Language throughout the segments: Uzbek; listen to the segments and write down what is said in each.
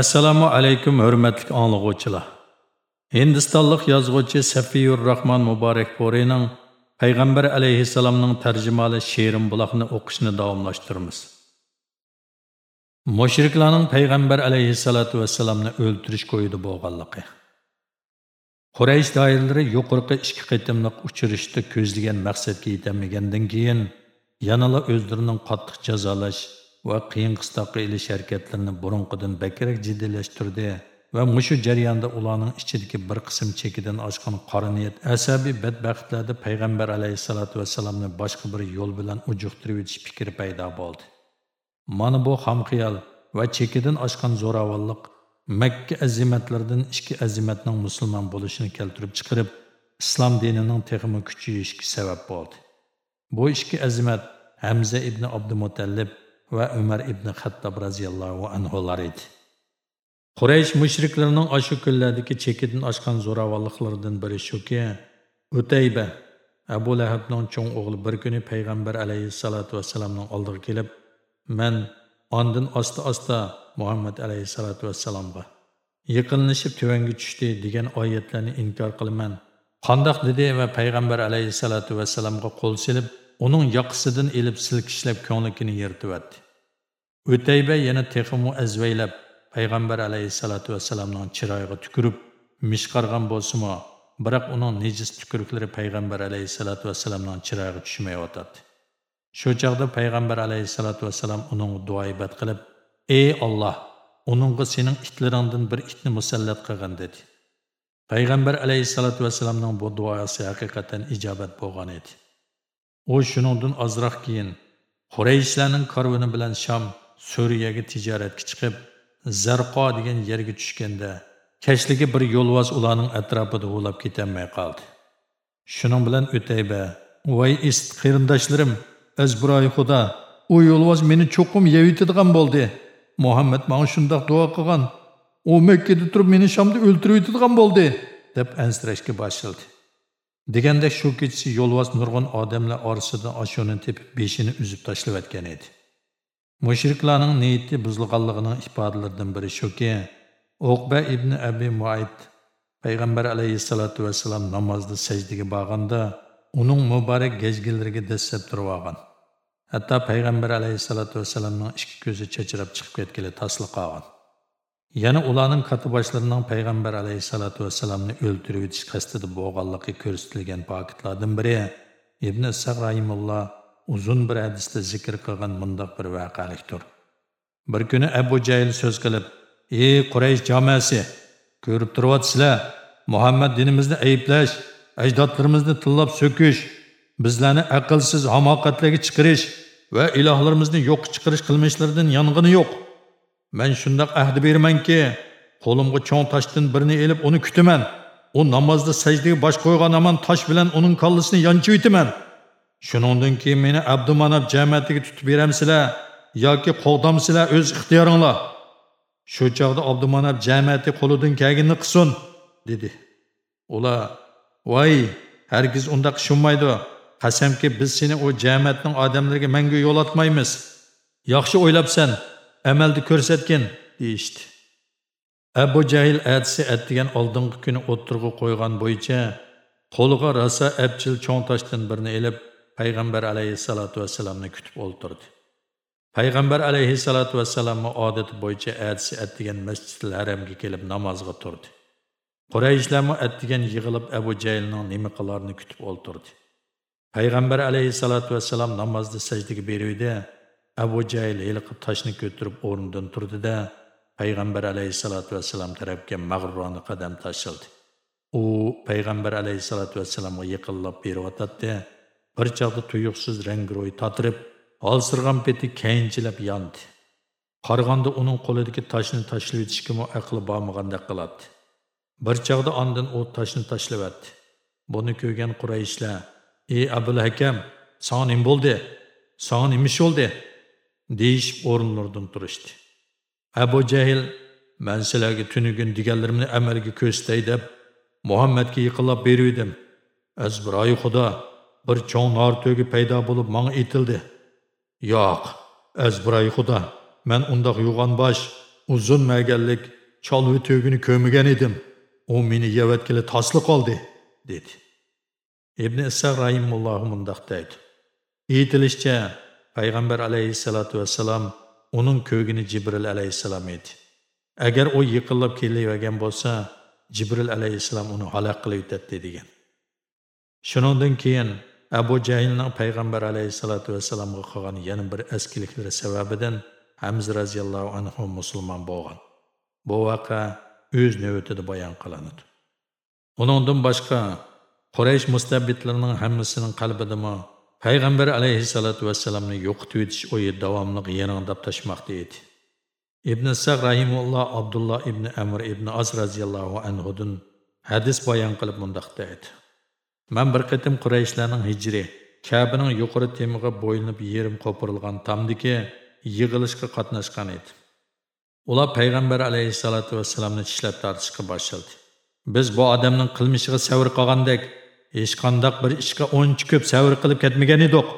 Assalomu alaykum hurmatli anglag'uvchilar. Hindistonlik yozuvchi Safiyur Rahman Muborak Porining Payg'ambar alayhissalomning tarjimali she'rim buloqni o'qishni davomlashtiramiz. Mushriklarning Payg'ambar alayhissalatu vassalamni o'ldirish qo'yidi bo'lganligi. Quraysh doiralari yuqorqi ikki qitimliq uchirishda ko'zlagan maqsadga yetamagandan keyin yanala o'zlarining qattiq jazolash va qiyin qistoqqa ilish harakatlarini burunqidan bakrak jiddiylashtirdi va mushu jarayonda ularning ichidagi bir qism chekidan oshgan qora niyat asabiy badbaxtlarda payg'ambar alayhissalotu vassalamni boshqa bir yo'l bilan ujuqtirib o'tish fikri paydo bo'ldi. Mana bu xomxiyol va chekidan oshgan zo'ravonlik makka azimatlaridan ikki azimatning musulmon bo'lishini keltirib chiqarib islom dinining texmi kuchayishiga sabab bo'ldi. Bu ikki azimat hamza ibn abdumutallib va Umar ibn Xattob roziyallohu anhular edi. Quraysh mushriklarining ashu kunlardagi chekidan oshgan zo'ravonliklaridan biri shuki, Utayba Abu Lahabning cho'ng o'g'li bir kuni payg'ambar alayhissalotu vassalamning oldiga kelib, "Men ondan osti osta Muhammad alayhissalotu vassalomga yiqilishib tuvanga tushdi" degan oyatlarni inkor qilaman. Qandoq dedi va payg'ambar alayhissalotu vassalamga qo'l silib, uning yoqisidan ilib silkishlab ko'nglikini yirtibdi. O'tayba yana texmu azvaylab payg'ambar alayhissalotu vassalamning chiroyiga tukirib mishqargan bo'lsimi, biroq uning nejis tukuruklari payg'ambar alayhissalotu vassalamning chiroyiga tushmayotadi. Shu chaqda payg'ambar alayhissalotu vassalam uning duoibat qilib, "Ey Alloh, uningga sening itlaringdan bir itni musallat qilgin" dedi. Payg'ambar alayhissalotu vassalamning bu duosi haqiqatan ijobat bo'lgan edi. U shuningdan ozroq keyin Qurayshlarning karvoni bilan Sham, Suriyaga tijoratga chiqib, Zarqo degan yerga tushganda, kashligi bir yo'lvoz ularning atrofida o'lab ketolmay qoldi. Shuning bilan O'tayba, "Voy ist qarindoshlarim, azburoy xudo, u yo'lvoz meni cho'qim yeyitadigan bo'ldi. Muhammad menga shundoq duo qilgan. U Makkada turib meni Shamda o'ltirib yetadigan bo'ldi." deb ansirashga boshladi. deganda shu kechasi yo'lvoz nurg'un odamlar orasidan ashuni tepib beshini uzib tashlayotgan edi mushriklarning niyati buzilganligining ifadələrindən biri shuki o'qba ibn abi muayt payg'ambar alayhissalotu vassalam namozda sajdaga borganda uning muborak gajgillariga dastlab turib olgan hatto payg'ambar vesselamın iki ikki ko'zi çıxıb chiqib taslı qalğan. Yəni onların ularning başlarından payg'ambar əleyhissalatu vassalamni o'ldirib etish qasdida boğanlığı göstərilən faktlardan biri Ibn Saq rahimulloh uzun bir hadisda zikr qilgan mundoq bir voqelikdir. Bir kuni Abu Jayl so'z qilib, "Ey Quraysh jamoasi, ko'rib turibsizlar, Muhammad dinimizni ayblash, ajdodlarimizni tillab so'kish, bizlarni aqlsiz hamoqatlarga chiqarish va ilohlarimizni yo'q chiqarish qilmishlaridan yong'ini yo'q." Men shundoq ahd bermanki qo'limga cho'ng toshdan birini elib uni kutaman. U namozda sajdaga bosh qo'ygan aman tosh bilan uning kollasini yonchib o'taman Shuningdan keyin meni Abdumanab jamiyatiga tutib beramsizlar yoki qo'g'damsizlar o'z ixtiyoringlar. Shu chog'da Abdumanab jamiyati qo'lidan kelganini qilsin, dedi. Ular, "Voy, hargiz unda tushunmaydi. Qasamki biz seni o jamiyatning odamlariga menga yo'latmaymiz. Yaxshi o'ylabsan." amalda ko'rsatgin deyishdi abu jahl atisi atdigan oldingi kuni o'ttirg'i qo'ygan bo'yicha qo'liga rasa apchil cho'ng toshdan birini elib payg'ambar alayhissalotu vassalamni kutib o'ltirdi. Payg'ambar alayhissalotu vassalamni odati bo'yicha atisi atdigan masjidil haramga kelib namozga turdi. Qurayishlarmi atdigan yig'ilib abu jahlning nima qilarini kutib o'ltirdi. Payg'ambar alayhissalotu vassalam namozda sajdaga beruvdi abu jahl heliqib toshni ko'tarib o'rnidan turdida payg'ambar alayhissalotu vassalam tarafga mag'rurona qadam tashildi. U payg'ambar alayhissalotu vassalamga yiqinlab beryotadi bir chog'da tuyuqsiz rang ro'y tatirib olsirg'an peti keyinchilab yondi qarag'anda uning qo'lidagi toshni tashlab yetishgimi aqli bormagandek qiladi. Bir chog'da ondan u toshni tashlayapti. Buni ko'rgan qurayishlar ey abul hakam sana nim bo'ldi sana nima ish bo'ldi deyishib o'rinlaridan turishdi. Abu jahl man sizlarga tunugun deganlarimni amalga ko'rsatay deb muhammadga yiqinlab beruvdim. Azbiroyi xudo bir cho'ng nor to'gi paydo bo'lib manga etildi. Yo'q azbiroy xudo man undoq yo'g'on bosh uzun magallik cholvi to'gini ko'migan edim. U meni yevatkili tosli qoldi dedi. Ibn issoq rahimulloh mundoq deydi. Aytilishicha payg'ambar alayhissalotu vassalam uning ko'gini jibril alayhissalom edi. Agar u yiqilib kelavergan bo'lsa jibril alayhissalom uni halaq qilib o'tadi degan. Shuningdan keyin Əbu Cəhilin Peyğəmbər əleyhissalatu vesselamğa qoyğan yana bir əskilikləri səbəbindən Həmz rəziyallahu anhu müsəlman bolğan. Bu vaqa öz növbətində bayan qılınır. Onundan başqa Qureyş müstəbbitlərinin hamısının qalbidimi Peyğəmbər əleyhissalatu vesselamını yoxutub etiş oyu davamlıq yanında daşmaqda idi. İbn Səq rahimullah Abdullah ibn Əmr ibn Az rəziyallahu anhudan hədis bayan qılıb mündəq deyildi. Man bir qatim qurayshlarning hijri kabining yuqori temiga bo'ylinib yerim qo'pirilgan tamdiki yig'ilishga qatnashgan edi ular payg'ambar alayhissalotu vassalamni tishlab tortishga boshladi biz bu odamning qilmishiga savr qolgandek hech qandaq bir ishga uncha ko'p savr qilib ketmagan edik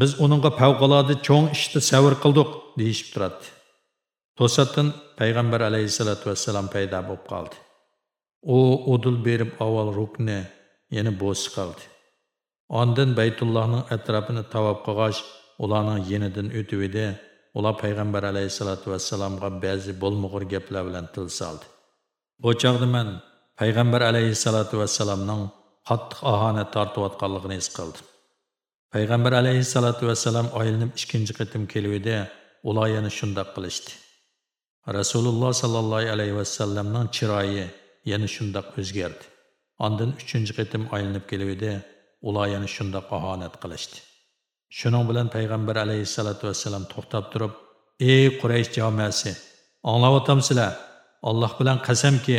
biz uningga favqulodda cho'ng ishni savr qildik deyishib turadi to'satdan payg'ambar alayhissalotu vassalam paydo bo'lib qoldi u udul berib avval rukni yana bo'si qoldi. Ondin baytullohning atrofini tavob qilg'ach ularning yenidan o'tib edi. Ular payg'ambar alayhissalotu vassalomga ba'zi bo'lmug'ur gaplar bilan til soldi. Bu chog'da man payg'ambar alayhissalotu vassalomning qattiq ohona tortayotganligini his qildim. Payg'ambar alayhissalotu vassalam oylinib ikkinchi qatim keluvdi ular yana shundoq qilishdi. Rasululloh sollallohu alayhi vasallamning chiroyi yana shundoq o'zgardi. Ondan üçüncü qitim aylanib keluvdi, ular yana shundoq ahonat qilishdi. Shuning bilan payg'ambar alayhissalatu vassalam to'xtab turib, "Ey Quraysh jamoasi, anglayapsizlar? Alloh bilan qasamki,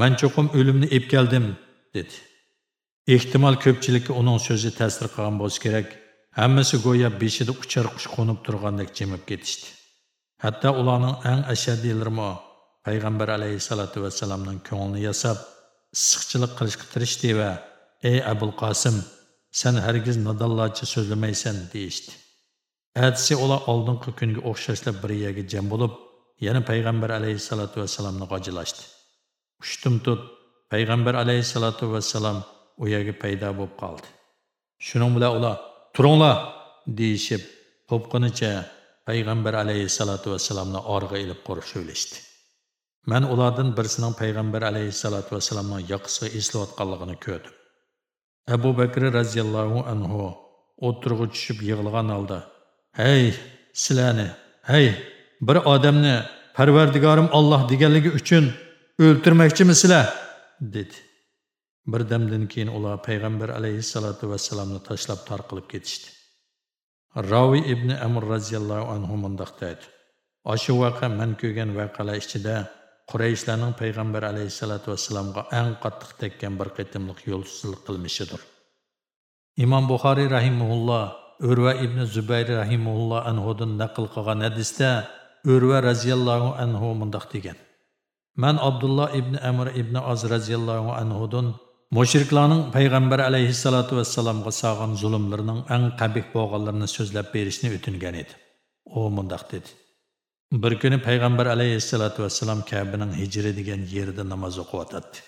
men cho'qim o'limni ep keldim" dedi. Ehtimol ko'pchilikka uning so'zi ta'sir qilgan bo'lsa kerak. Hammasi go'yo beshida uchar qush qo'nib turgandek jimib ketishdi. Hatto ularning eng ashaddiylari payg'ambar alayhissalatu vassalamning ko'nglini yasab, issiqchilik qilishga tirishdi va ey abul qosim sen hargiz nodonlarcha so'zlamaysan deyishdi atisi ular oldingi kunga o'xshashla bir yerga jam bo'lib yana payg'ambar alayhissalotu vassalamni g'ojilashdi ushtim tut payg'ambar alayhissalotu vassalam u yerga paydo bo'lib qoldi shuning bilan ular turinglar deyishib qo'pqinicha payg'ambar alayhissalotu vassalamni orqa ilib qo'rishib Mən ulardan birisinin Peyğəmbər əleyhissalatu vesselamın yaqısı eslayotqanlığını gördüm. Əbu Bəkr raziyallahu anhu oturğu düşüb yığılğan halda: "Hey, sizlarni, hey, bir odamni Parvardigorim Alloh deganligi uchun o'ltirmoqchimisizlar?" dedi. Bir damdan keyin ular Peyğəmbər əleyhissalatu vesselamni tashlab tarqilib ketishdi. Ravi ibn Amr raziyallahu anhu mundaq deydi: "Ashu vaqa men ko'rgan voqealar ichida Qurayshlarning payg'ambar alayhissalotu vassalomga eng qattiq tekkan bir qitimliq yo'lsizlik qilmishidir. Imom Buxoriy rahimahulloh Urva ibn Zubayr rahimahulloh anhudan naql qilgan hadisda Urva radhiyallohu anhu mundaq degan: Man Abdulloh ibn Amr ibn Az radhiyallohu anhudan mushriklarning payg'ambar alayhissalotu vassalomga solgan zulmlarining eng qabih bo'lganlarini so'zlab berishni o'tingan edi. U mundaq dedi: Bir kuni payg'ambar alayhissalotu vassalam Kabaning hijri degan yerida namoz o'qiyotdi.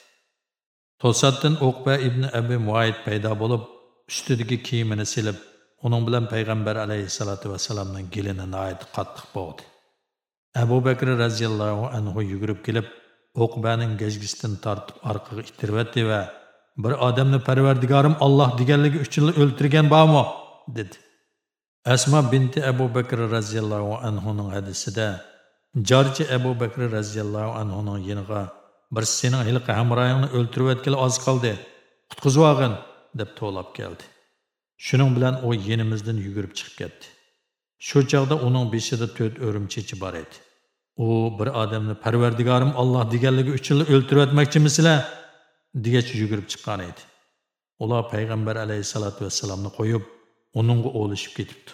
To'satdan Uqba ibn Abi Muayid paydo bo'lib, ustidagi kiyimini silib, uning bilan payg'ambar alayhissalotu vassalamning gilini noyat qattiq bo'g'di. Abu Bakr radhiyallohu anhu yugurib kelib, Uqbaning gajgisidan tortib orqaga ittiribdi va bir odamni Parvardigorim Alloh deganligi uchun o'ltirgan bormi? dedi. Asma binti Abu Bakr raziyallohu anhuning hadisida Jorji Abu Bakr raziyallohu anhuning yiniga bir sening hilqi hamroyingni o'ltirib o'tkili oz qoldi. Qutqizib olgin deb to'lab keldi. Shuning bilan u yenimizdan yugurib chiqib ketdi. Shu chaqda uning beshida to'rt o'rimchichi bor edi. U bir odamni Parvardigorim Alloh deganligi uchun o'ltirib o'tmoqchimisizlar? degach yugurib chiqqan edi. Ular payg'ambar alayhisolatu vassalamni qo'yib, uningga o'lishib ketibdi.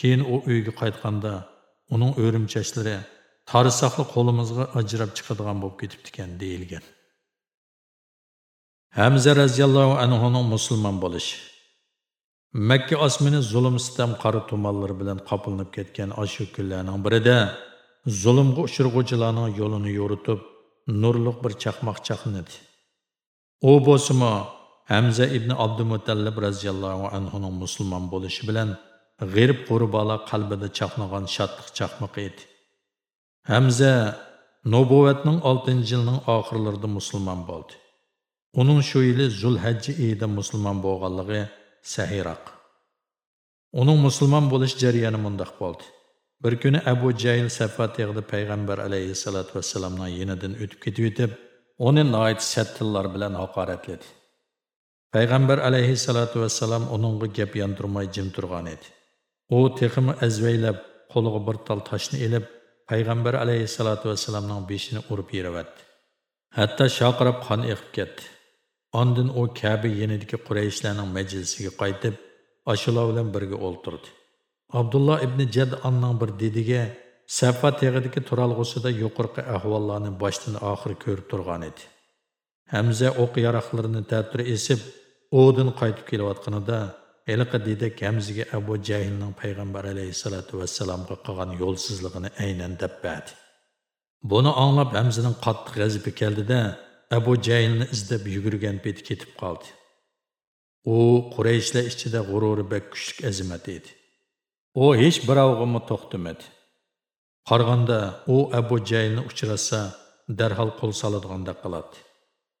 Keyin u uyga qaytganda uning o'rimchashlari tarisoqli qo'limizga ajrab chiqadigan bo'lib ketibdi ekan deyilgan. Hamza raziyallohu anhuning musulmon bo'lishi Makka osmini zulm sitam qora tumanlari bilan qopilinib ketgan ashu kunlarning birida zulmga uchirg'uvchilarning yo'lini yo'ritib nurliq bir chaqmoq chaqnadi u bo'lsimi hamza ibn abdumutallib roziyallohu anhuning musulmon bo'lishi bilan g'irb qurbola qalbida chaqnagan shodliq chaqmoq edi. Hamza nubuvatning oltinchi yilining oxirlarida musulmon bo'ldi. Uning shu yili zulhajji iyida musulmon bo'lganligi sahiroq uning musulmon bo'lish jarayoni mundoq bo'ldi. Bir kuni abu jayl safat yig'ida payg'ambar alayhissalotu vassalamning yenidan o'tib ketib o'tib uni noit sattillar bilan haqoratladi. Payg'ambar alayhissalotu vassalam uningga gap yondirmay jim turgan edi u teximi azvaylab qo'liga bir tal toshni ilib payg'ambar alayhissalotu vassalamning beshini urib yeravatdi hatto shoqirab qon eqib ketdi Ondan u Kabe yenidagi Qurayshlarning majlisiga qaytib, ashular bilan birga o'ltirdi. Abdullah ibn Jad anning bir dediga Safa teg'idagi turalg'usida yuqorqi ahvollarni boshdan oxir ko'rib turgan edi. Hamza o'q yaroqlarini ta'tir esib, o'din qaytib kelayotganida Eliqa dedi kamziga Abu Jahlning payg'ambar alayhisolatu vassalamga qilgan yo'lsizligini aynan deb berdi. Buni anglab hamzining qattiq g'azabi keldida, Abu Jahlni izlab yugurgan peti ketib qoldi. U Qurayshlar ichida g'ururi bek kuchlik azimat edi. U hech birovg'imi to'xtamadi. Qarg'anda u Abu Jahlni uchrasa, darhol qo'l soladganda qiladi.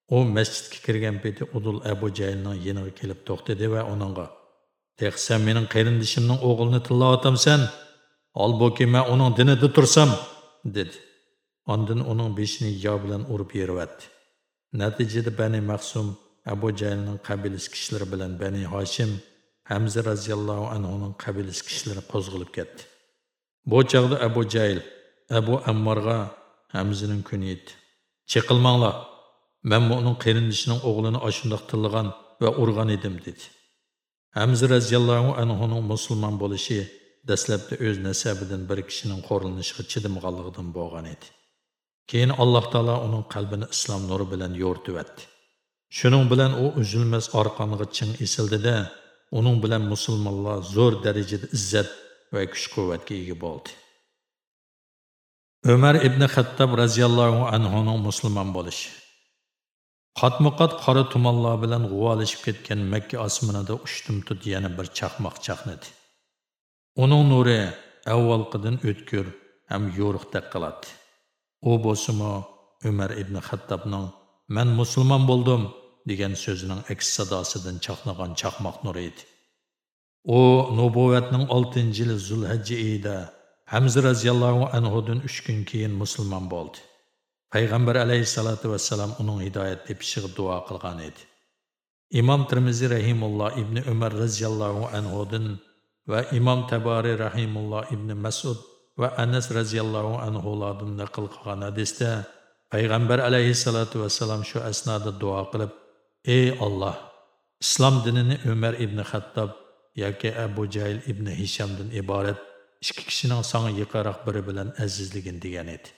U masjidga kirgan peti Udul Abu jaylning yeniga kelib to'xtadi va uningga: sen mening qarindishimning o'g'lini tillayotamsan? Holbuki men uning dinida tursam" dedi. Ondan uning beshini yo bilan urib yervatdi. Natijada Bani mahsum Abu jaylning qabilis kishilari bilan Bani Hoshim Hamza radhiyallohu anhuning qabilis kishilari qo'zg'alib ketdi. Bu chaqda Abu jayl Abu Ammarga Hamzaning kuni yetdi. Chiqilmanglar. Men uning qarindishining o'g'lini ashundoq tillagan va urgan edim dedi. Hamza radhiyallohu anhuning musulmon bo'lishi dastlabda o'z nasabidan bir kishining qo'rilishiga chidamganligidan bo'lgan edi. Keyin Alloh taolo uning qalbini islom nuri bilan yo'rtibdi. Shuning bilan u uzilmas orqoniga ching esildida, uning bilan musulmonlar zo'r darajada izzat va kuch-quvvatga ega bo'ldi. Umar ibn Xattob radhiyallohu anhu ning musulmon bo'lishi. Qatmuqat qora tumanlar bilan g'uvolashib ketgan Makka osmonida ushtumtut yana bir chaqmoq chaqnadi. Uning nuri avvalqidan o'tkir ham yo'riqdek qiladi. u bo'lsimi umar ibn xattobning "Men musulmon bo'ldim degan so'zining aks sadosidan chaqnagan chaqmoq nur edi u nubuvatning oltinchi yili zulhajji iyida hamza roziyallohu anhudan uch kun keyin musulmon bo'ldi payg'ambar alayhissalotu vassalam uning hidoyat tepishiga duo qilgan edi imom termiziy rahimulloh ibn umar roziyallohu anhudan va imom tabari rahimulloh ibn masud va Anas radhiyallohu anhulardan naql qilgan hadisda payg'ambar alayhissalatu vassalam shu asnoda duo qilib ey Alloh islom dinini Umar ibn Xattob yoki Abu Jahl ibn Hishamdan iborat ikki kishining soni yiqaroq biri bilan azizligin degan edi.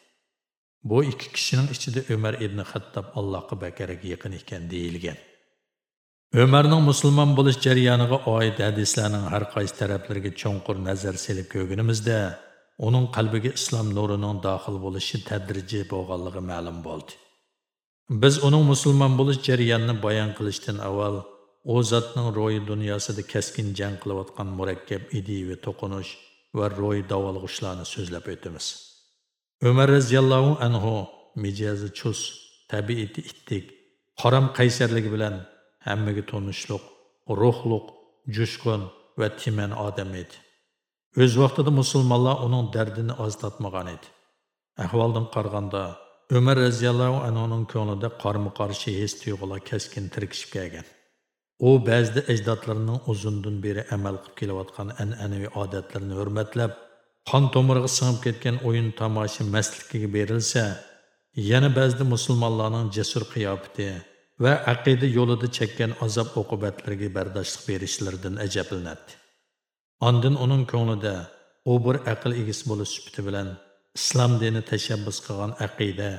Bu ikki kishining ichida Umar ibn Xattab Allohga bakaraga yaqin ekan deyilgan. Ömer'nin musulmon bo'lish jarayoniga oid hadislarning har qaysi taraflarına cho'nqur nazar selib gögünümüzde, uning qalbiga islom nurining daxil bo'lishi tadrijiy bo'lganligi ma'lum bo'ldi biz uning musulmon bo'lish jarayonini bayon qilishdan avval u zotning ro'yi dunyosida keskin jang qilayotgan murakkab ideyaviy to'qinish va ro'y davolg'ishlarni so'zlab o'tamiz umar roziyallohu anhu mijazi chus tabiati ittik qaram qaysarligi bilan hammaga tonishliq ruhliq jo'shqin va timan odam edi o'z vaqtida musulmonlar uning dardini oz edi. Ahvoldan qaraganda Umar radhiyallohu anhuning ko'nglida qarma-qarshi his tuyg'ular keskin tirkishib kelgan. U ba'zida ajdodlarining uzundan beri amal qilib kelayotgan an'anaviy odatlarini hurmatlab, qon tomiriga singib ketgan o'yin tomosha maslikiga berilsa, yana ba'zi musulmonlarning jasur qiyofati va aqida yo'lida chekkan azob oqibatlariga bardoshlik berishlaridan ajablanadi. Ondan uning ko'nglida u bir aql egisi bo'lish sufiti bilan islom dini tashabbus qilgan aqida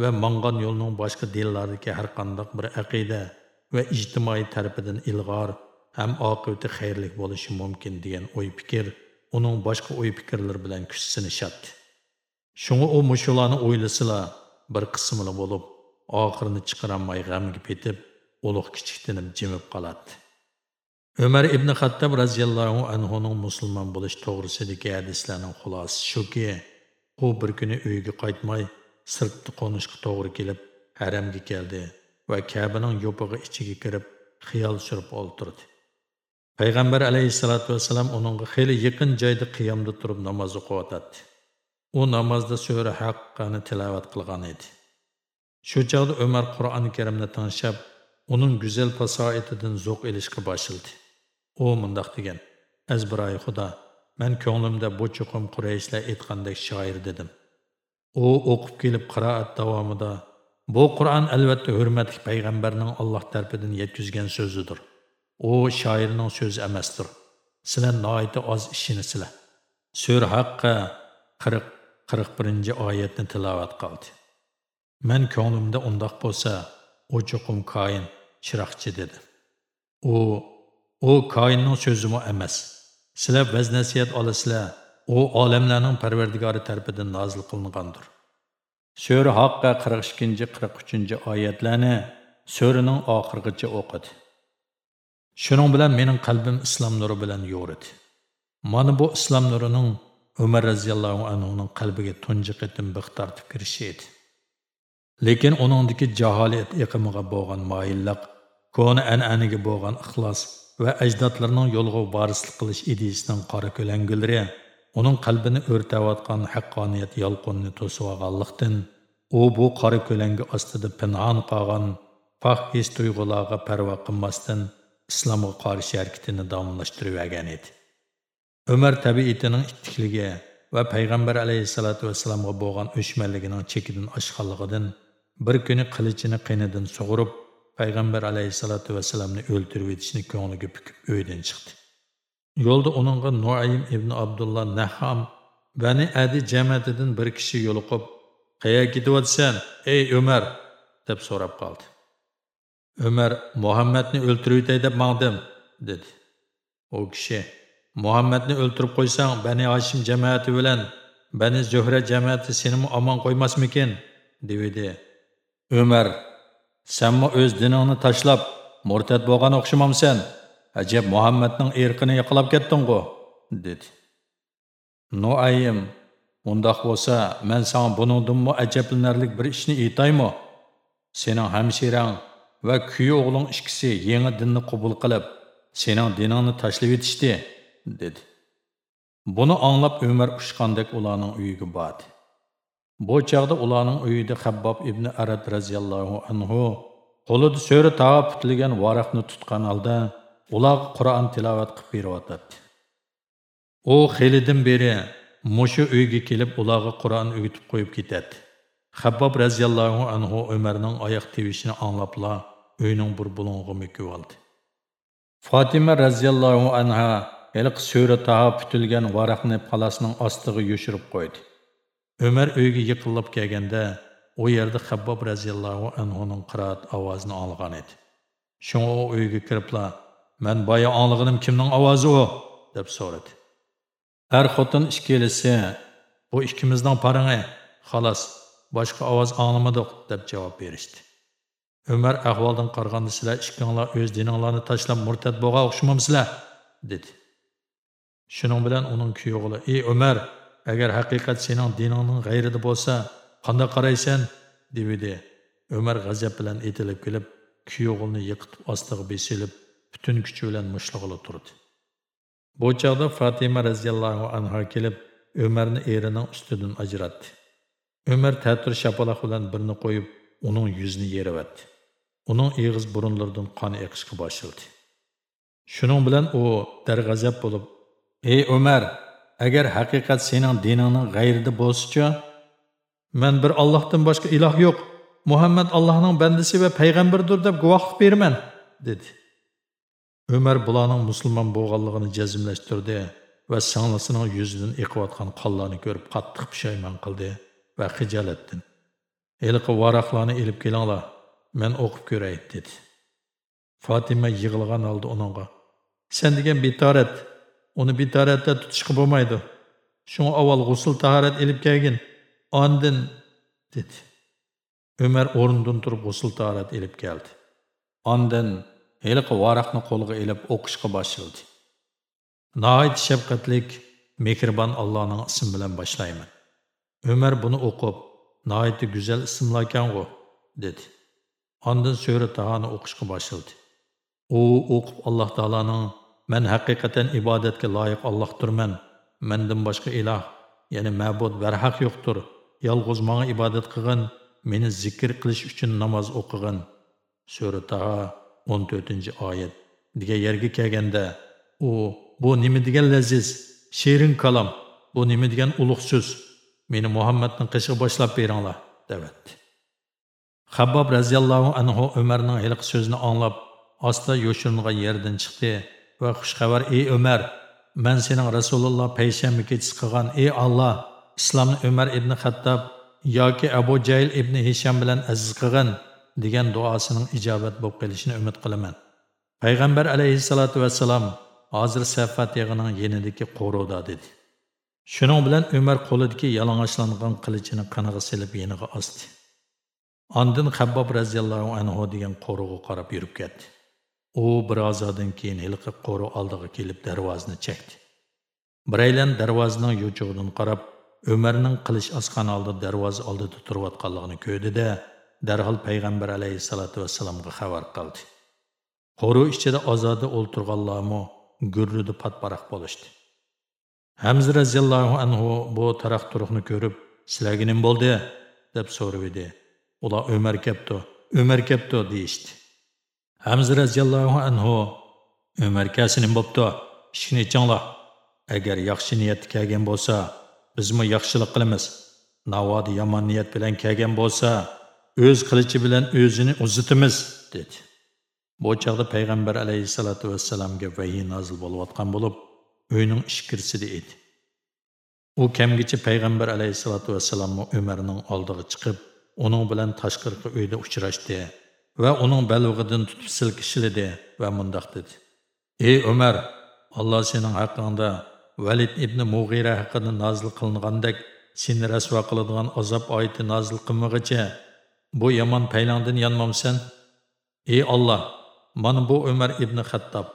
va mangan yo'lning boshqa dinlardagi har qanday bir aqida va ijtimoiy tarafidan ilg'or ham oqibati xayrlik bo'lishi mumkin degan o'y fikr uning boshqa o'y fikrlar bilan kuch sinishadi Шуңа u mushularni o'ylasila bir qismini bo'lib, oxirini chiqaramay g'amga petib, ulug' kichiktinib jimib qoladi. Umar ibn Xattab raziyallohu anhuning musulmon bo'lish to'g'risidagi hadislarning xulosasi shuki, u bir kuni uyiga qaytmay, sirtda qo'nishga to'g'ri kelib, haramga keldi va Kabaning yo'pig'i ichiga kirib, xiyol surib o'ltirdi. Payg'ambar alayhissalotu vassalam uningga xeyli yaqin joyda qiyomda turib namoz o'qiyotadi U namozda sura haqqani tilovat qilgan edi. Shu chog'da Umar Qur'oni Karimni tanshab uning go'zal fasoitidan zo'q elishga boshildi U mundoq degan: "Azbiroy Xudo, men ko'nglimda bu chuqum qurayishlar aytgandek shoir dedim." U o'qib kelib qiroat davomida bu Qur'on albatta hurmatli payg'ambarning Alloh tarafidan yetkazgan so'zidir. O shoirning so'zi emasdir. Sizlar noyati oz ishini sizlar. Sura Haqqa 40 41 oyatni tilovat qildi. Men ko'nglimda undoq bo'lsa, u cho'qim koin chiroqchi dedi. U u koinning so'zimi emas. Sizlar vaz nasihat olasizlar. U olamlarning parvardigori tarafidan nazil qilingandir. Sura Haqqa 42-43 oyatlarni suraning oxirigacha o'qidi. Shuning bilan mening qalbim islom nuri bilan yo'ridi. Mana bu islom nurining Umar raziyallohu anhuning qalbiga tunji qitim biq tortib kirishi edi. Lekin uningdagi jaholat iqimiga bo'lgan moyillik, ko'ni an'aniga bo'lgan ixlos va ajdodlarning yo'lga varislik qilish ideyasining qora ko'langulari uning qalbini o'rtayotgan haqqoniyat yolqinni to'sib olganlikdan u bu qora ko'langi ostida pinhon qolgan fah tuyg'ularga parvo qilmasdan islomga qarshi harakatini davomlashtirib edi umar tabiitining ittikligi va payg'ambar alayhissalotu vassalomga bo'lgan o'chmanligining chekidan oshganligidan bir kuni qilichini qinidan sug'urib payg'ambar alayhissalotu vassalamni o'ltirib etishni ko'ngliga pukib uydan chiqdi yo'lda uningga nuaym ibn abdulloh naham bani adi jamiyatidan bir kishi yo'liqib qayoqqa ketyapsan ey umar deb so'rab qoldi umar muhammadni o'ltirib o'tay deb mangdim dedi. U kishi muhammadni o'ltirib qo'ysang bani hoshim jamiyati bilan bani zuhra jamiyati seni omon qo'ymasmikin devidi umar sanmi o'z diningni tashlab murtad bo'lgan acep ajab muhammadning yıkılap yiqilab ketdingku dedi. Noayim undoq bo'lsa man sanga buningdinmi ajablanarlik bir ishni mı? Senin hamshirang va kuyi o'g'ling ikkisi yangi dinni qabul qilib sening diningni tashlab etishdi dedi. Buni anglab umar ushqandek ularning uyiga bordi. Bu chog'da ularning uyida habbob ibn arad roziyallohu anhu qo'lida so'ri tava putilgan varaqni tutgan holda ularga qur'on tilovat qilib beryotadi u xelidan beri mushu uyga kelib ularga qur'on o'gitib qo'yib ketadi. Habbob rəziyallahu anhu Ömərinin ayaq tevişini anlapla, uyning bir bulunğu mükü aldı. Fatima rəziyallahu anha Elq so'ri taha pütülgən varaqını palasının astığı yo'shirib qoydu. Ömər uyga yiqilib gəgəndə, o yerda Habbob rəziyallahu anhunun qıraat avazını olgan idi. Shunga o uyga kiribla, mən boya anlığınım kimnin avazı o? dəb soradı. Ər xotun işkilisi, "Bu ikkimizning parını, xalas, boshqa ovoz anglamadik" deb javob berishdi. Umar ahvoldan qaraganda sizlar ikkinglar o'z dininglarni tashlab murtad bo'lgan o'xshamamsizlar, dedi. Shuning bilan uning kuyog'ili, "Ey Umar, agar haqiqat sening diningning g'ayrida bo'lsa, qanday qaraysan?" dedi. Umar g'azab bilan etilib kelib, kuyog'ini yiqitib ostiga besilib, butun kuchi bilan mushlig'ili turdi. Bu chog'da Fatima roziyallohu anha kelib, Umarni erining ustidan ajratdi. Ömer tətir şapalaq olan birini qo'yib, uning yuzini vətdi. Uning iğiz burunlaridan qon eqishga başıldı. Shuning bilan u darg'azab bo'lib, ey umar agar haqiqat sening diningning g'ayrida bo'lsa-chi bir allohdan boshqa iloh yo'q muhammad allohning bandasi va payg'ambaridir deb guvohlik beraman dedi umar bularning musulmon bo'lganligini jazmlashtirdi va singlisining yuzidan eqiyotgan qonlarni ko'rib qattiq pushaymon qildi va xijolatdan eliqi varaqlarni ilib kelinglar men o'qib ko'ray dedi fotima yig'ilgan holda uningga sen degan bitorat uni bitoratda tutishga bo'lmaydi shunga avval g'usul tahorat ilib kelgin ondin dedi. umar o'rnidan turib g'usl tahorat ilib keldi. Ondan heliqi varaqni qo'liga ilib o'qishga boshladi. Nəhayət shafqatlik mehribon Allohning ismi bilan boshlayman. Ömer bunu o'qib, naiti güzel ismlarkan-ku, dedi. Ondan Taha'nı tahani o'qishga boshladi. U o'qib Alloh taolaning men haqiqatan ibodatga loyiq Allohdirman. Mendan boshqa iloh, ya'ni ma'bud barhaq yo'qdir. Yolg'iz menga ibodat qilgan, meni zikr qilish uchun namoz o'qigan. Sura Taha 14-oyat. Dige yerga kelganda u bu nima degan leziz, shirin kalam, bu nima degan ulug' söz, Meni Muhammadning qishig'i boshlab beringlar, devatdi. Habbob raziyallohu anhu Umarning iliq so'zini anglab, asta yo'shiringan yerdan chiqdi va xushxabar ey Umar, men sening Rasululloh payshanba kechasi qilgan ey Alloh, islomni Umar ibn Xattob yoki Abu Jayl ibn Hisham bilan aziz qilgan degan duosining ijobat bo'lib qolishini umid qilaman. Payg'ambar alayhissalotu vassalam hozir Safat yig'ining yenidagi qo'roda dedi. Shuning bilan Umar qo'lidagi yalang'ochlangan qilichini qaniga silib yeniga osdi. Ondan Xabbob raziyallohu anhu degan qo'rg'u qarab yurib ketdi. U birozdan keyin hilqi qo'ri oldiga kelib darvozani chekdi. Biraylan darvozaning yo'chug'idan qarab, Umarning qilish osqan oldi darvoza oldida turayotganligini ko'rdi-da, darhol payg'ambar alayhissalatu vassalamga xabar qildi. Qo'ri ichida ozoda o'ltirganlarmi gurridi patparaq bo'lishdi. Hamza raziyallohu anhu bu taraq turuqni ko'rib, "Sizlarga nima bo'ldi?" deb so'radi. Ular Umar kepti, Umar kepti deyishdi. Hamza raziyallohu anhu Ömer kasini bo'pti, ishni changla. Agar yaxshi niyatda kelgan bo'lsa, bizmi yaxshilik qilamiz. Navodi yomon niyat bilan kelgan bo'lsa, o'z qilichi bilan o'zini uzitimiz, dedi. Bu chaqda payg'ambar alayhisolatu vassalamga vahiy nozil bo'layotgan bo'lib, uyning ishkirsida edi. U kamgacha payg'ambar alayhisolatu vassalomni Umarning oldiga chiqib, uning bilan tashqirqi uyda uchrashdi va uning balog'idan tutib silkishildi va mundoq dedi. Ey Umar, Alloh sening haqqingda Valid ibn Mughira haqida nozil qilingandek seni rasvo qiladigan azob oyati nozil qilmag'icha bu yomon paylangdan yonmamsan? Ey Alloh, mana bu Umar ibn Xattob.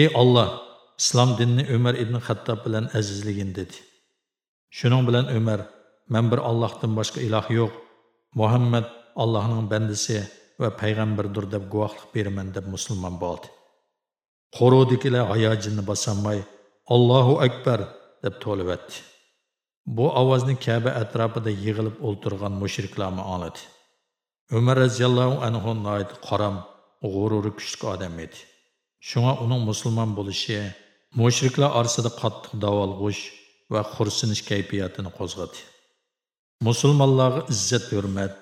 Ey Alloh, islom dinini Umar ibn Xattob bilan azizligin dedi. Shuning bilan Umar, men bir Allohdan boshqa iloh yo'q muhammad allohning bandasi va payg'ambardir deb guvohlik beraman deb musulmon bo'ldi qo'rovdikilar hayojinni bosolmay allohu akbar deb to'libatdi bu ovozni kaba atrofida yig'ilib o'ltirgan mushriklarni angladi umar roziyallohu anhu qaram g'ururi kuchli odam edi shunga uning musulmon bo'lishi mushriklar orasida qattiq davolg'ush va xursinish kayfiyatini qo'zg'adi musulmonlarga izzat hurmat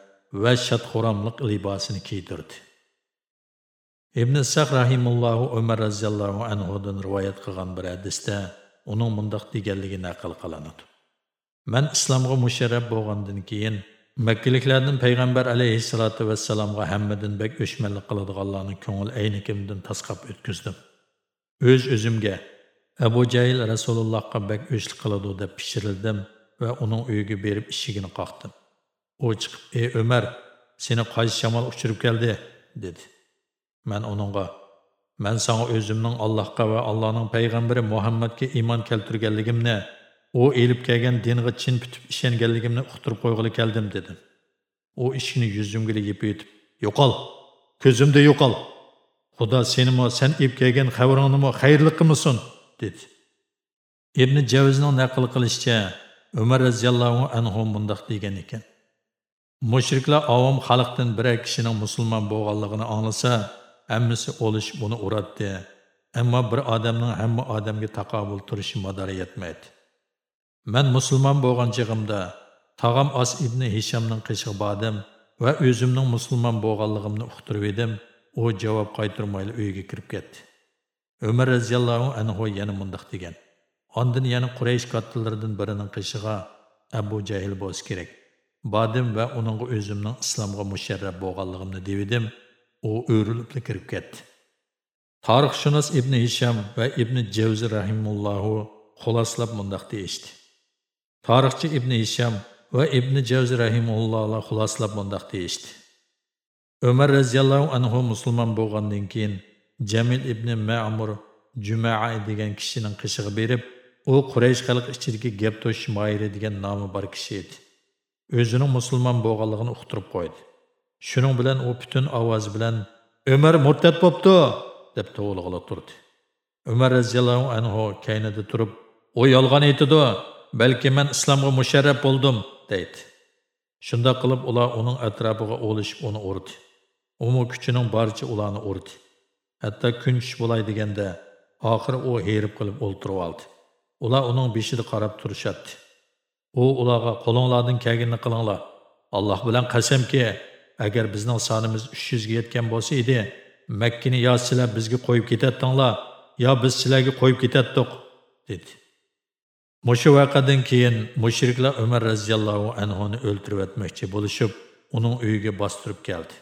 va shadxuramliq libosini kiydirdi. Ibn saq rahimullohu umar roziyallohu anhudan rivoyat qilgan bir hadisda uning mundoq deganligi naql qilinadi. Man islomga musharraf bo'lgandan keyin makkaliklardan payg'ambar alayhissalotu vassalomga hammadan bek o'shmanlik qiladiganlarni ko'ngil aynikimdan tasqab o'tkazdim. O'z o'zimga abu jayl rasulullohga bek o'chlik qiladi deb pishirildim va uning uyiga berib eshigini qoqdim. U chiqib ey umar seni qaysi shamol uchirib keldi? dedi. Men uningga "Men senga o'zimning allohga va allohning payg'ambari muhammadga iymon keltirganligimni u elib kelgan dinga chin bitib ishonganligimni uqtirib qo'yg'ili keldim dedim. U ishini yuzimga yeb yo'qol ko'zimda yo'qol. Xudo seni mo, sen ib kelgan xabaringni xayrli qilmasin dedi. Ibn javizning naql qilishicha umar roziyallohu anhu mundoq degan ekan. Mushriklar ovom xalqdan bir kishining musulmon bo'lganligini anglasa hammasi o'lish buni uratdi. Ammo bir odamning hamma odamga taqobul turishi madora yetmaydi. Man musulmon bo'lgan chig'imda tog'am os ibn hishamning qishig'i bordim va o'zimning musulmon bo'lganligimni uqtirib edim. U javob qaytirmayli uyga kirib ketdi. Umar roziyallohu anhu yana mundoq degan Ondan yana Quraysh kattalaridan birining qishig'a Abu Jahl bo'lishi kerak. Bodim va uningga o'zimning islomga musharraf bo'lganligimni devidim, u o'rilib kirib ketdi. Tarixshunos Ibn Hisham va Ibn Javzi rahimullohu xuloslab mundoq deyishdi. Tarixchi Ibn Hisham va ibn javzi rahimullohlar xulosalab bundoq deyishdi umar roziyallohu anhu musulmon bo'lgandan keyin jamil ibn ma'mur jumaa degan kishining qishig'i berib u quraysh xalqi ichidagi gap to'shish moiri degan nomi bor kishi edi. O'zining musulmon bo'lganligini uqtirib qo'ydi. Shuning bilan u butun ovozi bilan umar murtad bo'pti! deb to'g'lig'ila turdi. Umar roziyallohu anhu kaynida turib u yolg'on aytidi balki man islomga musharraf bo'ldim deydi. Shundoq qilib ular uning atrofiga o'lishib uni urdi. Umu kuchining barcha ularni urdi. Hatto kun tush bo'lay deganda oxir u herib qilib o'ltirib oldi. Ular uning beshida qarab turishadi u ularga qo'linglardan kelganini qilinglar. Alloh bilan qasamki agar bizning sonimiz uch yuzga yetgan bo'lsa edi makkani yo sizlar bizga qo'yib ketadinglar yo biz sizlarga qo'yib ketaddiq dedi. Mushu vaqadan keyin mushriklar umar roziyallohu anhuni o'ltirib o'tmoqchi bo'lishib uning uyiga bostirib keldi.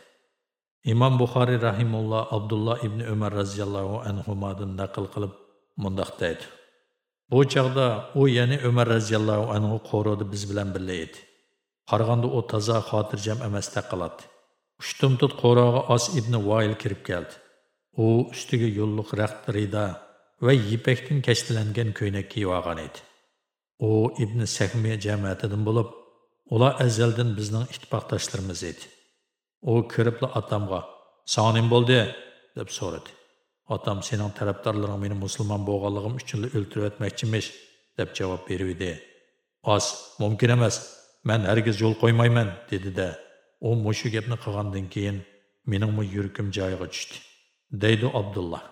Imom buxoriy rahimulloh abdulloh ibn umar roziyallohu anhudan naql qilib mundoq deydi. Bu chog'da u yana umar roziyallohu anhu qo'rodi biz bilan birga edi. Qarag'anda u toza xotirjam emasdek qiladi ushtumtut qo'rog'i os ibn voyil kirib keldi. U ustiga yo'lliq raxt rida va yipakdan kashtalangan ko'ylak kiyib olgan edi. U ibn sahmi jamiyatidan bo'lib ular azaldan bizning ittifoqdoshlarimiz edi. U kiribla otamga sonim bo'ldi deb so'radi. Otam sening tarafdorlaring meni musulmon bo'lganligim uchun o'ltirib o'tmoqchimish deb javob berdi oz mumkin emas man hargiz yo'l qo'ymayman dedida u mushu gapni qilgandan keyin meningmi yurkim joyiga tushdi deydi abdulloh.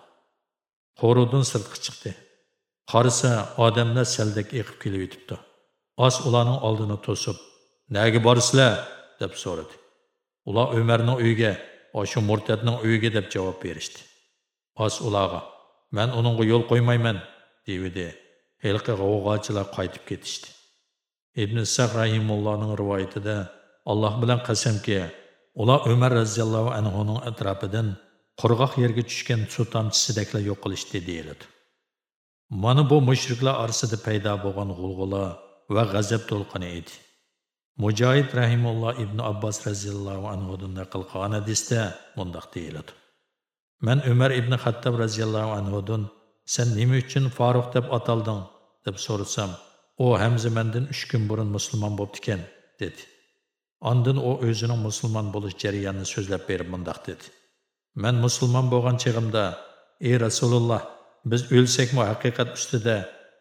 Qo'ruvdan sirtqa chiqdi. Qarasa odamlar saldek eqib kelib yetibdi os ularning oldini to'sib naga borsizlar deb so'radi. Ular umarning uyiga shu murtadning uyiga deb javob berishdi. Os ularga man uningga yo'l qo'ymayman devidi. Hilqi g'avg'ochilar qaytib ketishdi. Ibn saq rahimullohning rivoyatida alloh bilan qasamki ular umar roziyallohu anhuning atrofidan qurg'oq yerga tushgan suv tomchisidaklar yo'q qilishdi deyiladi. Mana bu mushriklar orasida paydo bo'lgan g'ulg'ula va g'azab to'lqini edi. Mujahid rahimulloh ibn Abbas roziyallohu anhudan naql qilgan hadisda mundoq deyiladi Men umar ibn xattob roziyallohu anhudan sen nima uchun Faruq deb atalding deb so'rasam u hamza mandan 3 kun burun musulmon bo'ptikan dedi Ondan o o'zining musulmon bo'lish jarayonini so'zlab berib mundoq dedi. Men musulmon bo'lgan chig'imda, ey Rasululloh, biz o'lsakmi haqiqat ustida,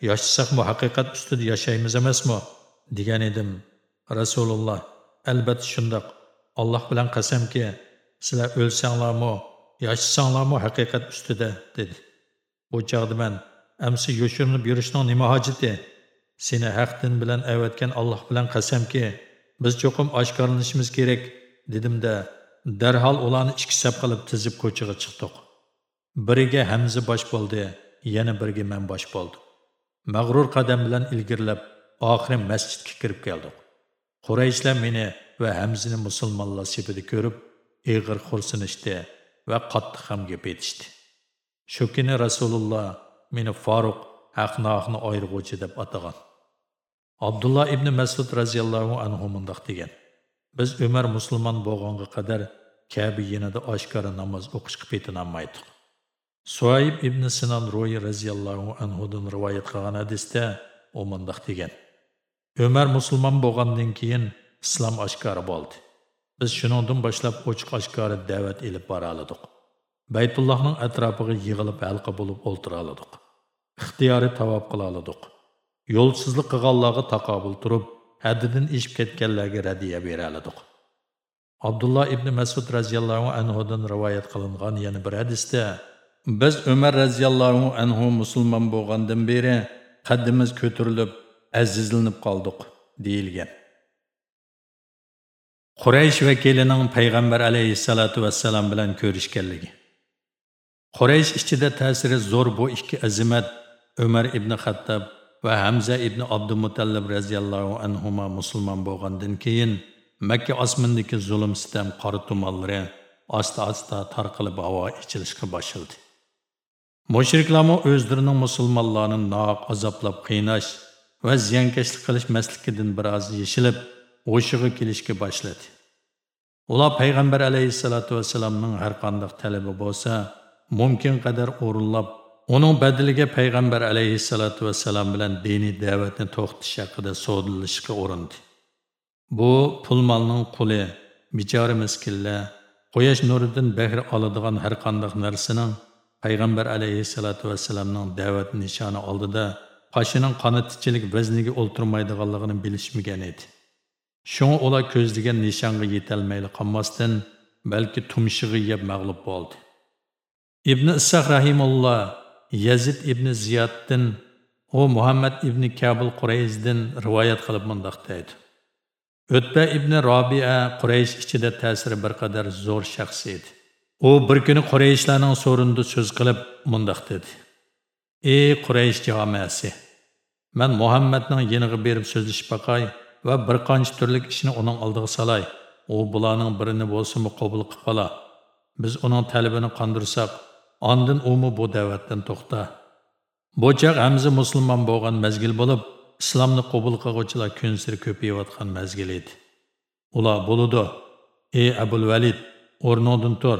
yashasakmi haqiqat ustida yashaymiz emasmi? degan edim. Rasululloh, albatta shundoq. Alloh bilan qasamki, sizlar o'lsanglarmi, yashasanglarmi haqiqat ustida dedi. Bu chog'da men amsi yo'shirinib yurishning nima hojati? Seni haqdin bilan avatgan Alloh bilan qasamki, biz cho'qim oshkorlanishimiz kerak dedimda darhol ularni ikki sap qilib tizib ko'chaga chiqdik biriga hamza bosh bo'ldi yana biriga man bosh bo'ldim mag'rur qadam bilan ilgirlab oxiri masjidga kirib keldik Qurayshlar meni va hamzini musulmonlar sepida ko'rib eg'ir xursinishdi va qattiq ham gap etishdi shu kuni rasululloh meni Faruq haqni ayirg'uvchi deb atagan. Abdulloh ibn masud radhiyallohu anhu mundoq degan. Biz umar musulmon bo'lganiga qadar kabi yanada oshkora namoz o'qishga petinolmaydik suayb ibn Sinan Roy radhiyallohu anhu dan rivoyat qilgan hadisda u mundoq degan. Umar musulmon bo'lgandan keyin islom oshkora bo'ldi biz şunundan boshlab ochiq oshkora da'vat ilib bora oldik baytullohning atrofiga yig'ilib halqa bo'lib o'ltira oldik ixtiyoriy tavob qila oldik yo'lsizlik qilganlarga taqobil turib haddidan eshib ketganlarga radiya bera oldik abdulloh ibn masud radhiyallohu anhudan rivoyat qilingan yana bir hadisda biz umar radhiyallohu anhu musulmon bo'lgandan beri qaddimiz ko'tarilib azizlanib qoldik deyilgan quraysh vakilining payg'ambar alayhissalotu vassalam bilan ko'rishganligi quraysh ichida ta'siri zo'r bu ikki azimat umar ibn xattob va Hamza ibn Abdumutallib radhiyallohu anhuma musulmon bo'lgandan keyin Makka osmondagi zulm sitam qora tumanlari asta-asta tarqalib havo ichilishga boshladi. Mushriklarmo o'zlarining musulmonlarni noq azoblab qiynash va ziyonkashlik qilish maslikidan biroz yechilib o'shig'i kelishga boshladi. Ular payg'ambar alayhissalotu vassalomning har qanday talabi bo'lsa mumkin qadar o'rinlab uning badiliga payg'ambar alayhissalotu vassalam bilan diniy da'vatni to'xtatish haqida so'dilishga urindi. Bu pul molning quli bechora miskinlar quyosh nuridan bahr oladigan har qanday narsaning payg'ambar alayhissalotu vassalamning da'vat nishoni oldida qoshining qanatichilik vazniga o'ltirmaydiganligini bilishmagan edi. Shunga ular ko'zlagan nishonga yetolmayli qolmasdan balki tumshig'i yeb mag'lub bo'ldi ibn issoq rahimulloh yazid ibn ziyoddin u muhammad ibn kabul qurayzdin rivoyat qilib mundoq deydi. O'tba ibn robia quraysh ichida ta'siri bir qadar zo'r shaxs edi. U bir kuni qurayshlarning so'rinda so'z qilib mundoq dedi. Ey quraysh jamiyasi man muhammadning yeniga berib so'zlashib boqay va bir qancha turlik ishni uning oldiga solay u bularning birini bo'lsinmi qabul qilib qola biz uning talabini qondirsak Ondan umu bu da'vatdan to'xta. Bu chaq hamza musulmon bo'lgan mazgil bo'lib, islomni qabul qilguvchilar kun siri ko'payayotgan mazgil edi. Ular bo'ludi. Ey Abul Valid, o'rningdan tur,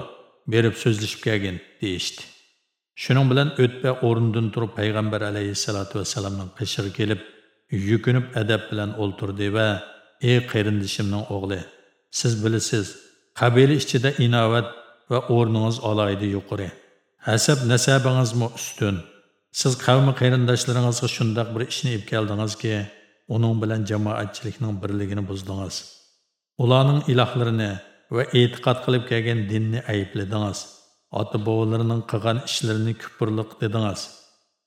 berib so'zlashib kelgin, deyishdi. Shuning bilan o'tpa o'rnidan turib payg'ambar alayhissalatu vassalamning qishig'i kelib, yukinib adab bilan o'ltirdi va ey qarindishimning o'g'li, siz bilasiz, qabila ichida inovat va o'rningiz olaydi yuqori. Həsəb nəsəbіңizmi ustun. Siz qavmi qarindoshlaringizga shundoq bir ishni ib keldingizki, uning bilan jamoatchilikning birligini buzdingiz. Ularning ilohlarini va e'tiqod qilib kelgan dinni aybladingiz. Ota bobolarining qilgan ishlarini kufrliq dedingiz.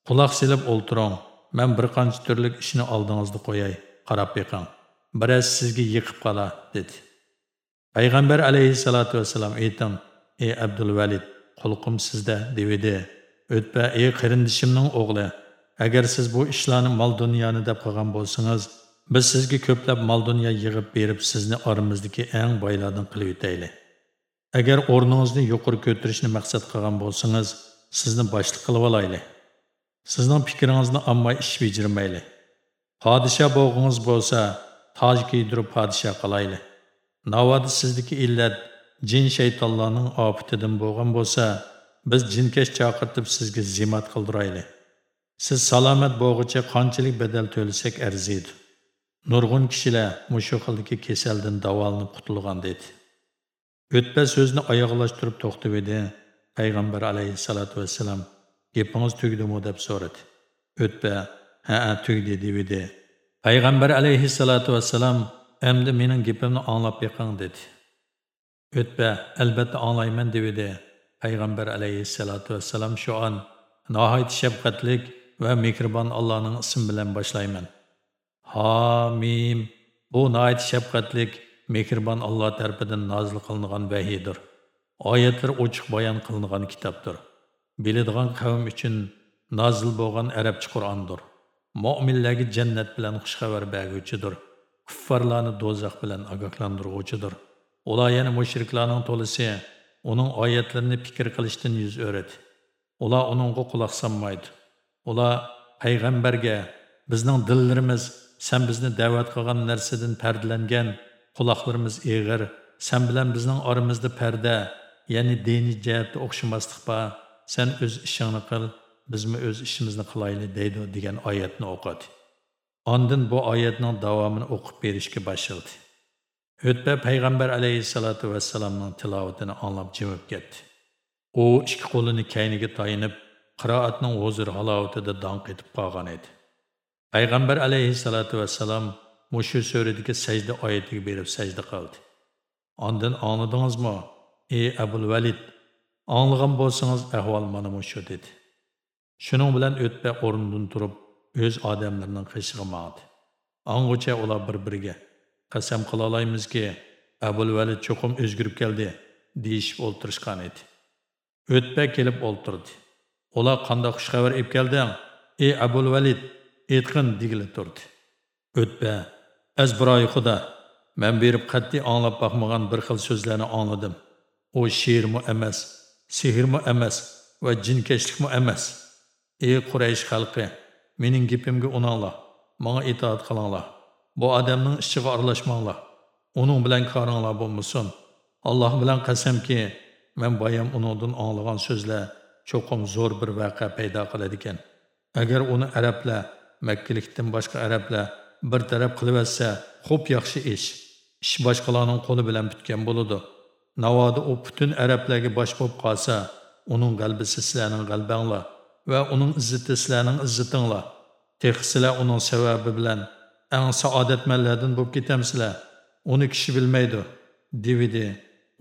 Quloq silib o'ltiring. Men bir qancha turlik ishni oldingizda qo'yay. Qarab yiqing. Biroz sizga yiqib qola, dedi. Payg'ambar alayhissalatu vassalam ayting: "Ey Abdul Valid, sizda devidi o'tpa ey qarindishimning o'g'li agar siz bu ishlarni mol dunyoni deb qilgan bo'lsangiz biz sizga ko'plab mol dunyo yig'ib berib sizni oramizdagi eng boylardan qilib o'taylik. Agar o'rningizni yuqori ko'tarishni maqsad qilgan bo'lsangiz sizni boshliq qilib olayli sizning fikringizni ammo ish bejirmayli Podsha bo'g'ingiz bo'lsa toj kiydirib podsha qilayli Navodi sizniki illat jin shaytonlarning ofitidan bo'lgan bo'lsa biz jinkash chaqirtib sizga zimat qildirayli siz salomat bo'g'icha qanchalik badal to'lasak arziydi. Nurg'un kishilar mushu xildagi kasaldan davolanib qutulgan dedi. Өтпә сөзіні аяғылаштырып тоқтып еді. Пайғамбар алейхиссалату вассалам, «Гепіңіз түгді му?» деп сорады. Өтпә, «Ха-а, түгді» деп еді. Пайғамбар алейхиссалату вассалам, «Әмді менің гепімні аңлап беқаң» деді. Өтпә, «Әлбәтті аңлаймын» деп еді. Пайғамбар алейхиссалату вассалам шу ан, «Нахайт шәпқатлік вә мекрибан Алланың ісім білән башлаймын». Хамим, бұл нахайт шәпқатлік, mehribon Alloh tarafidan nozil qilingan vahiydir. Oyatlar ochiq bayon qilingan kitobdir. Biladigan qavm uchun nozil bo'lgan arabcha Qur'ondir. Mu'minlarga jannat bilan xush xabar berguvchidir. Kuffarlarni dozaq bilan ogohlantiruvchidir. Ular yana mushriklarning to'lisi uning oyatlarini fikr qilishdan yuz o'radi. Ular uningga quloq solmaydi. Ular payg'ambarga bizning dillarimiz sen bizni da'vat qilgan narsadan pardlangan quloqlarimiz eg'ir, sen bilan bizning oramizda parda, ya'ni diniy jihatda o'xshamaslik bor. Sen o'z ishingni qil, bizmi o'z ishimizni qilaylik deydi degan oyatni o'qidi. Ondan bu oyatning davomini o'qib berishga boshladi. Өтпә пайғамбар алейхиссалату вассаламның tilovatini anlab jimib ketdi. U ikki qo'lini kayniga tayinib, qiroatning huzur halovatida donq etib qolgan edi. Payg'ambar alayhissalatu vassalam mushu suradagi sajda oyatiga berib sajda qildi. Ondan anladingizmi? Ey Abul Valid, anglagan bo'lsangiz ahvol mana mushu dedi. Shuning bilan o'tpa o'rnidan turib, o'z odamlarining qishig'i maqdi. Ang'ucha ular bir-biriga qasam qila olaymizki abul valid cho'qim o'zgarib keldi deyishib o'ltirishgan edi o'tpa kelib o'ltirdi ular qandoq xushxabar ib kelding ey abul valid aytqin degili turdi o'tpa azbiroy xudo man berib qat'iy anglab boqmagan bir xil so'zlarni angladim u she'rmi emas sehrmi emas va jinkashlikmi emas ey quraysh xalqi mening gapimga unanglar manga itoat qilinglar bu odamning ishiga aralashmanglar uning bilan koringlar bo'lmasin alloh bilan qasamki men bayam uningdan anglagan so'zlar cho'qim zo'r bir voqea paydo qiladi ekan agar uni arablar makkalikdan boshqa arablar bir taraf qilibsa xo'p yaxshi ish. Ish boshqalarning qo'li bilan bitgan bo'ladi. Navoda u butun arablarga bosh bo'lib qolsa uning qalbisi sizlarning qalbanglar va uning izzati sizlarning izzatinglar. Texsizlar uning sababi bilan eng saodatmanlardan bo'lib ketamsizlar. Uni kishi bilmaydi. Devidi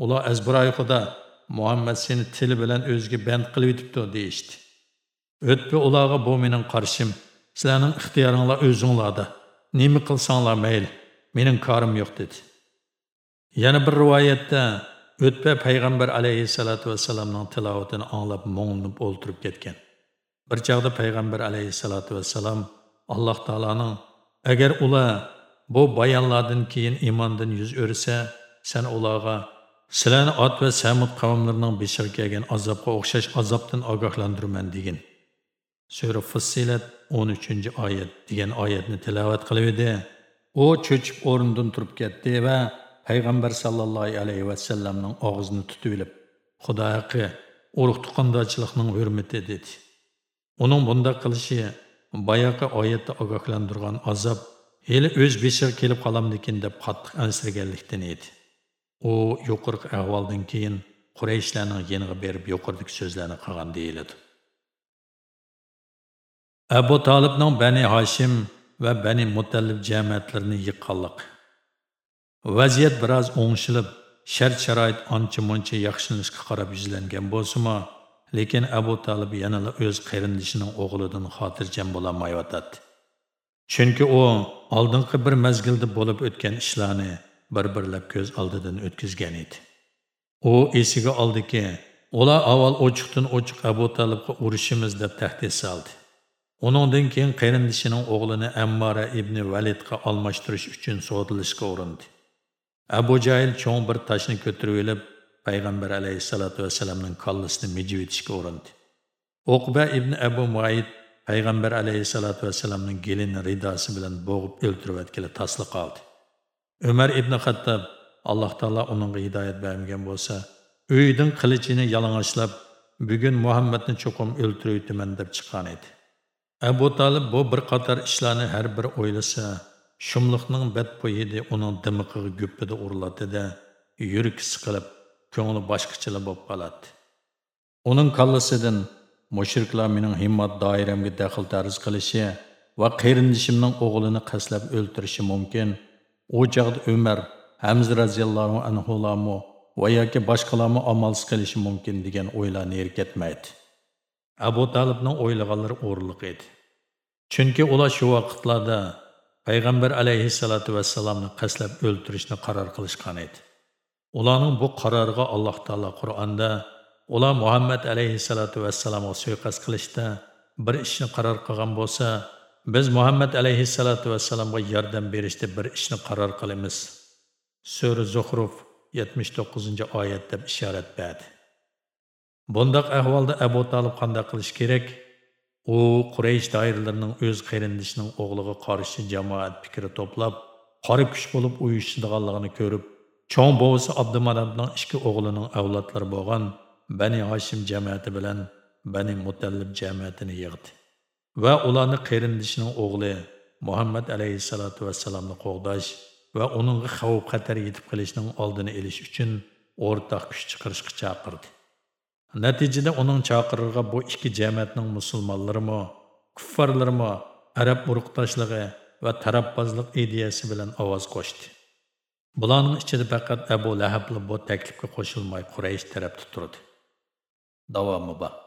ular azbiroy xudo muhammad seni tili bilan o'ziga band qilib yetibdi deyishdi. O'tbi ularga bu mening qarshim. Sizlarning ixtiyoringlar o'zinglarda. Nima qilsanglar mayli mening korim yo'q dedi. Yana bir rivoyatda o'tpa payg'ambar alayhissalotu vassalamning tilovatini anglab mo'nglinib o'ltirib ketgan. Bir chog'da payg'ambar alayhissalotu vassalam alloh taoloning agar ular bu bayonlardan keyin iymondan yuz o'rsa sen ularga sizlarni ot va samud qavmlarining beshiga kelgan azobga o'xshash azobdan ogohlantirman degan sura fussilat 13 oyat degan oyatni tilovat qilib edi. U cho'chib o'rnidan turib ketdi va payg'ambar sallallohu alayhi va sallamning og'zini tutib olib xudo haqqi urug' tuqqandochilikning hurmati dedi. Uning bunday qilishi boyaqi oyatda ogohlantirgan azob hali o'z beshiga kelib qolamdikin deb qattiq ansirganlikdan edi. U yuqorqi ahvoldan keyin qurayshlarning yeniga berib yuqoridagi so'zlarni qilgan deyiladi. Abu Talibning bani Hashim va bani mutallib jamiyatlarini yiqqanlik vaziyat biroz o'ngshilib shart sharoit ancha muncha yaxshilanishga qarab yuzlangan bo'lsa-mo, lekin abu Talib yana o'z qarindishining o'g'lidan xotirjam bo'lolmayotadi chunki u oldingi bir mazgilda bo'lib o'tgan ishlarni bir birlab ko'z oldidan o'tkazgan edi. U esiga oldiki ular avval ochiqdan ochiq abu talibga urushimiz deb tahdid soldi. Uningdan keyin qarindishining o'g'lini ammora ibn validga almashtirish uchun sodilishga urindi. Abu Jahl cho'ng bir toshni ko'tarib olib payg'ambar alayhisolatu vasallamning kollasini mijib etishga urindi. Uqba ibn abu muayid payg'ambar alayhisolatu vasallamning gelini ridosi bilan bo'g'ib o'ltirib tasli qoldi umar ibn xattob alloh taolo uningga hidoyat bermagan bo'lsa uyidan qilichini yalang'ochlab bugun muhammadni cho'qim o'ltiraytaman deb chiqqan edi. Abu Talib bu bir qator ishlarni har bir o'ylasa shumliqning badbo'yidi uning dimiqiga guppida uriladida yurak siqilib ko'ngli boshqachalar bo'lib qoladi. Uning kallasidan mushriklar mening himmat doiramga daxl tarz qilishi va qirindishimning o'g'lini qaslab o'ltirishi mumkin. U chog'da umar hamza radhiyallohu anhu va yoki boshqalarmi amalsiz qilishi mumkin degan o'ylarni erkatmaydi. Abu talibning o'ylaganlari o'rinliq edi. Chunki ular shu vaqtlarda payg'ambar alayhissalotu vassalomni qaslab o'ldirishni qaror qilishgan edi. Ularning bu qaroriga alloh taolo qur'onda ular muhammad alayhissalotu vassalomga suiqasd qilishda bir ishni qaror qilgan bo'lsa biz muhammad alayhissalotu vassalomga yordam berishda bir ishni qaror qilamiz. Sura zuhruf 79 oyat deb ishorat berdi. Bundaq ahvalda abu Talib qanday qilish kerak? U quraysh doiralarining o'z qarindishining o'g'liga qarshi jamoat fikri to'plab qora kuch bo'lib uyushadiganligini ko'rib cho'ng bovisi abdumanabning ikki o'g'lining avlodlari bo'lgan bani Hashim jamiyati bilan bani mutallib jamiyatini yig'di va ularni qarindishining o'g'li muhammad alayhissalotu vassalomni qo'g'dash va uning xavf xatar yetib qilishning oldini olish uchun o'rtaq kuch chiqarishga chaqirdi. Natijada uning chaqirig'iga bu ikki jamiyatning musulmonlarimi, kuffarlarimi, arab urug'doshligi va tarafbozlik ideyasi bilan ovoz qo'shdi. Bularning ichida faqat Abu Lahab bu taklifga qo'shilmay Quraysh tarafda turdi. Davomi bor.